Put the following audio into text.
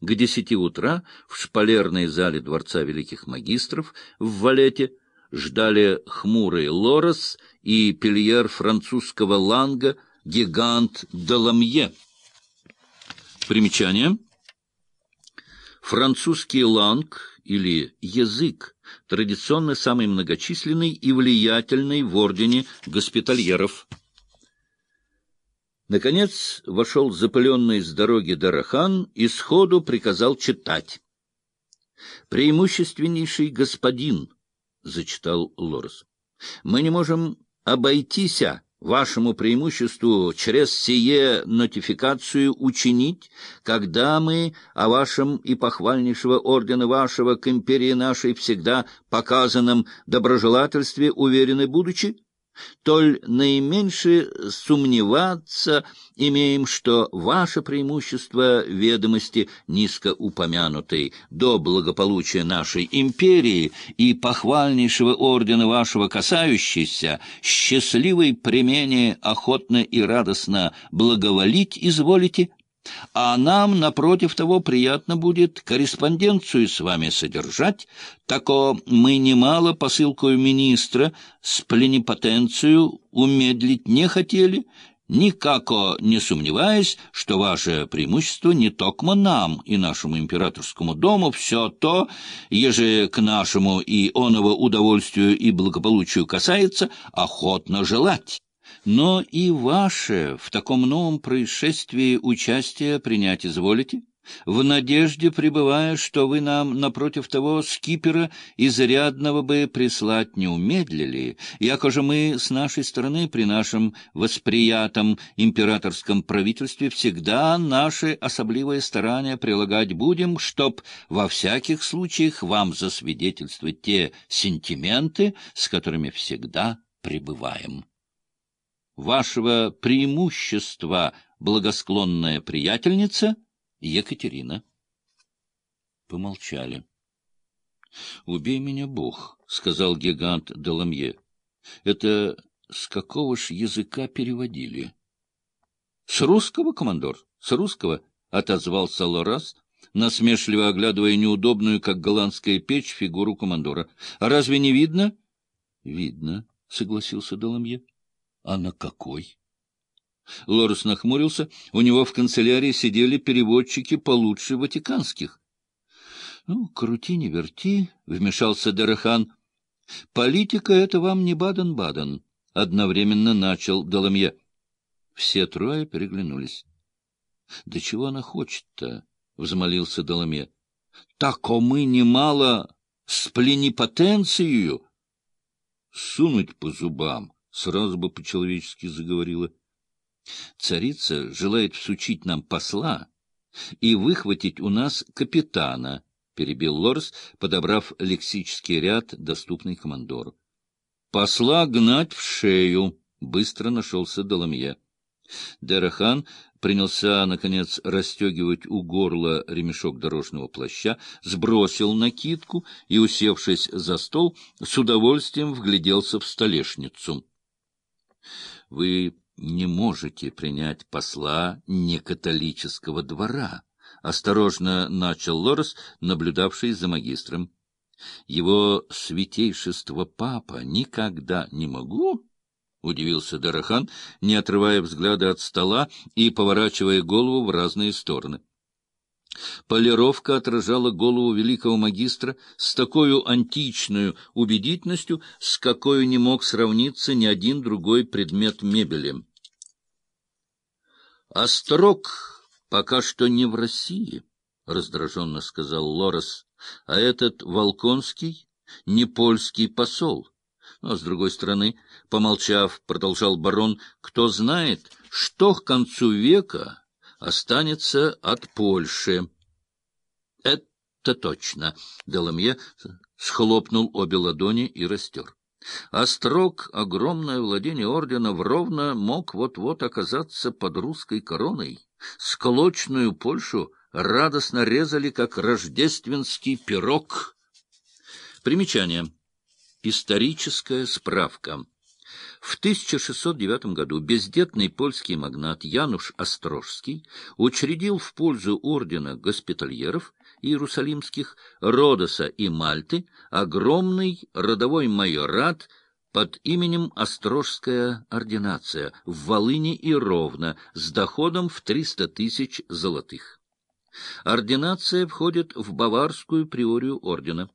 К десяти утра в шпалерной зале Дворца Великих Магистров в Валете ждали хмурый Лорес и пельер французского ланга гигант Деламье. Примечание. Французский ланг или язык традиционно самый многочисленный и влиятельный в ордене госпитальеров. Наконец вошел запыленный с дороги Дарахан и сходу приказал читать. «Преимущественнейший господин», — зачитал Лорес, — «мы не можем обойтися вашему преимуществу через сие нотификацию учинить, когда мы о вашем и похвальнейшего ордена вашего к империи нашей всегда показанном доброжелательстве уверены будучи, толь наименьше сомневаться имеем, что ваше преимущество ведомости низко упомянутой до благополучия нашей империи и похвальнейшего ордена вашего касающейся, счастливой примене охотно и радостно благоволить изволите, а нам, напротив того, приятно будет корреспонденцию с вами содержать, тако мы немало посылкою министра с пленипотенцию умедлить не хотели, никако не сомневаясь, что ваше преимущество не токмо нам и нашему императорскому дому все то, еже к нашему и оного удовольствию и благополучию касается, охотно желать но и ваше в таком новом происшествии участие принять изволите, в надежде пребывая, что вы нам, напротив того, скипера изрядного бы прислать не умедлили, яко же мы с нашей стороны при нашем восприятом императорском правительстве всегда наши особливые старания прилагать будем, чтоб во всяких случаях вам засвидетельствовать те сентименты, с которыми всегда пребываем вашего преимущества благосклонная приятельница Екатерина. Помолчали. — Убей меня, Бог, — сказал гигант Деламье. — Это с какого ж языка переводили? — С русского, командор, с русского, — отозвался Лорас, насмешливо оглядывая неудобную, как голландская печь, фигуру командора. — А разве не видно? — Видно, — согласился Деламье. А на какой? Лорес нахмурился. У него в канцелярии сидели переводчики получше ватиканских. — Ну, крути не верти, — вмешался Дерахан. — Политика — это вам не Баден-Баден, — одновременно начал Доломье. Все трое переглянулись. — Да чего она хочет-то? — взмолился Доломье. — Тако мы немало с пленипотенцией. Сунуть по зубам сразу бы по-человечески заговорила. Царица желает всучить нам посла и выхватить у нас капитана, — перебил Лорс, подобрав лексический ряд, доступный командору. — Посла гнать в шею, — быстро нашелся Доломье. Дерахан принялся, наконец, расстегивать у горла ремешок дорожного плаща, сбросил накидку и, усевшись за стол, с удовольствием вгляделся в столешницу. Вы не можете принять посла некатолического двора, — осторожно начал Лорес, наблюдавший за магистром. — Его святейшество папа никогда не могу? — удивился Дарахан, не отрывая взгляда от стола и поворачивая голову в разные стороны. Полировка отражала голову великого магистра с такой античной убедительностью, с какой не мог сравниться ни один другой предмет мебели. «Острог пока что не в России», — раздраженно сказал Лорес, — «а этот Волконский — не польский посол». Но, с другой стороны, помолчав, продолжал барон, кто знает, что к концу века останется от Польши. — Это точно, — Деламье схлопнул обе ладони и растер. Острог, огромное владение ордена Вровна, мог вот-вот оказаться под русской короной. Сколочную Польшу радостно резали, как рождественский пирог. Примечание. Историческая справка. В 1609 году бездетный польский магнат Януш Острожский учредил в пользу ордена госпитальеров иерусалимских Родоса и Мальты огромный родовой майорат под именем Острожская ординация в Волыне и Ровно с доходом в 300 тысяч золотых. Ординация входит в баварскую приорию ордена.